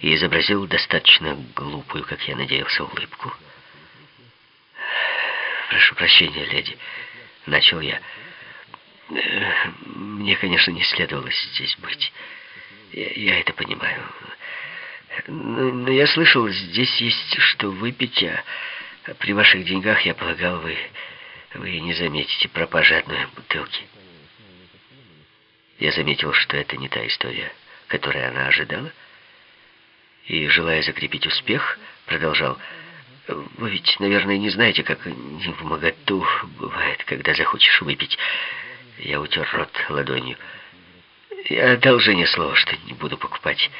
и изобразил достаточно глупую, как я надеялся, улыбку. «Прошу прощения, леди», — начал я. «Мне, конечно, не следовало здесь быть. Я, я это понимаю. Но, но я слышал, здесь есть что выпить, а при ваших деньгах, я полагал, вы, вы не заметите пропажи одной бутылки». Я заметил, что это не та история, которую она ожидала, и, желая закрепить успех, продолжал вы ведь, наверное, не знаете, как не в моготу бывает, когда захочешь выпить. Я утер рот ладонью. Я дал жене слово, что не буду покупать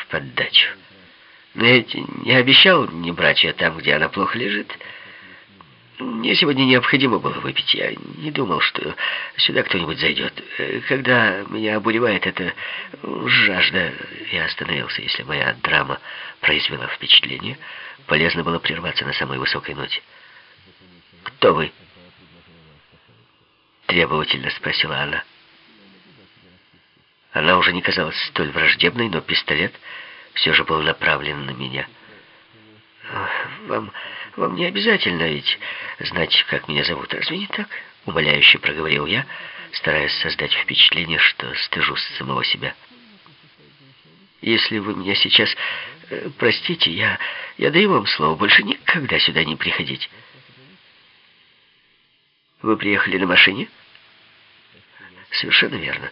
в поддачу. Но я не обещал не брать ее там, где она плохо лежит. Мне сегодня необходимо было выпить. Я не думал, что сюда кто-нибудь зайдет. Когда меня обуревает эта жажда, я остановился, если моя драма произвела впечатление, полезно было прерваться на самой высокой ноте. «Кто вы?» Требовательно спросила она. Она уже не казалась столь враждебной, но пистолет все же был направлен на меня. «Вам, вам не обязательно ведь знать, как меня зовут, разве не так?» Умоляюще проговорил я, стараясь создать впечатление, что стыжусь самого себя. «Если вы меня сейчас э, простите, я, я даю вам слово больше никогда сюда не приходить». «Вы приехали на машине?» «Совершенно верно.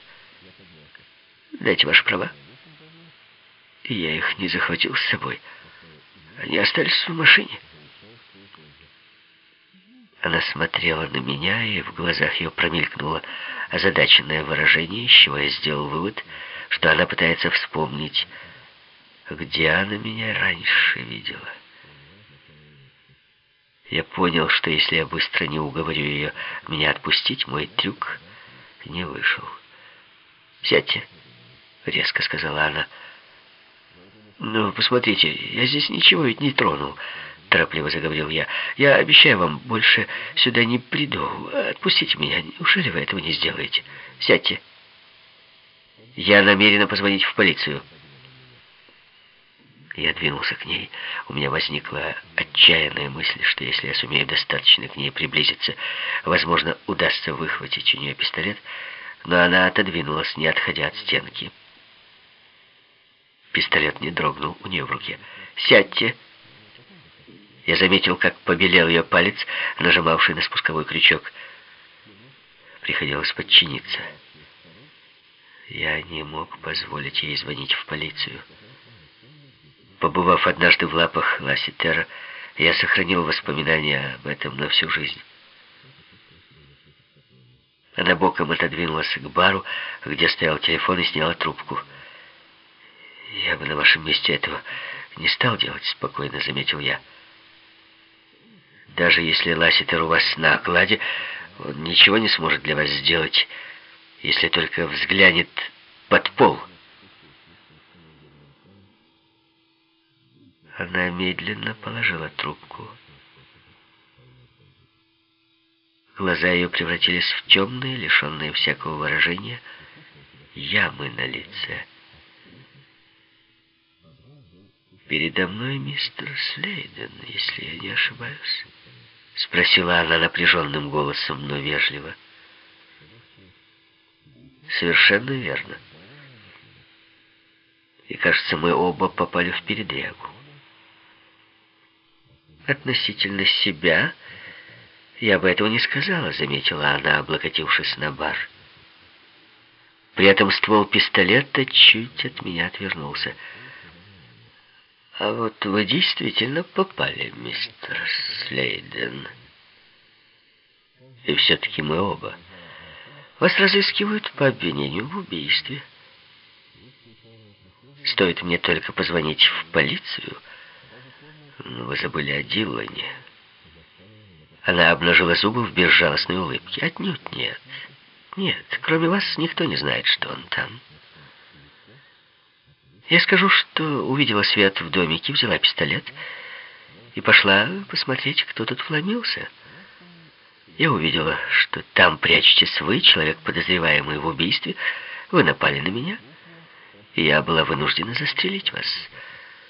Дайте ваши права». «Я их не захватил с собой». Они остались в машине. Она смотрела на меня, и в глазах ее промелькнуло озадаченное выражение, из чего я сделал вывод, что она пытается вспомнить, где она меня раньше видела. Я понял, что если я быстро не уговорю ее меня отпустить, мой трюк не вышел. «Сядьте», — резко сказала она, — «Ну, посмотрите, я здесь ничего ведь не тронул», — торопливо заговорил я. «Я обещаю вам, больше сюда не приду. Отпустите меня. Неужели вы этого не сделаете? Сядьте. Я намерена позвонить в полицию». Я двинулся к ней. У меня возникла отчаянная мысль, что если я сумею достаточно к ней приблизиться, возможно, удастся выхватить у нее пистолет, но она отодвинулась, не отходя от стенки. Пистолет не дрогнул у нее в руке. «Сядьте!» Я заметил, как побелел ее палец, нажимавший на спусковой крючок. Приходилось подчиниться. Я не мог позволить ей звонить в полицию. Побывав однажды в лапах Ласситера, я сохранил воспоминания об этом на всю жизнь. Она боком отодвинулась к бару, где стоял телефон, и сняла трубку. «Я бы на вашем месте этого не стал делать», — спокойно заметил я. «Даже если Ласситер у вас на окладе, он ничего не сможет для вас сделать, если только взглянет под пол». Она медленно положила трубку. Глаза ее превратились в темные, лишенные всякого выражения, ямы на лице. Передо мной мистер Слейден, если я не ошибаюсь?» Спросила она напряженным голосом, но вежливо. «Совершенно верно. И, кажется, мы оба попали в передрягу. Относительно себя я бы этого не сказала», — заметила она, облокотившись на бар. При этом ствол пистолета чуть от меня отвернулся. А вот вы действительно попали, мистер Слейден. И все-таки мы оба. Вас разыскивают по обвинению в убийстве. Стоит мне только позвонить в полицию. Но вы забыли о Дилане. Она обнажила зубы в безжалостной улыбке. Отнюдь нет. Нет, кроме вас никто не знает, что он там. Я скажу, что увидела свет в домике, взяла пистолет и пошла посмотреть, кто тут вломился. Я увидела, что там прячетесь вы, человек, подозреваемый в убийстве. Вы напали на меня. я была вынуждена застрелить вас.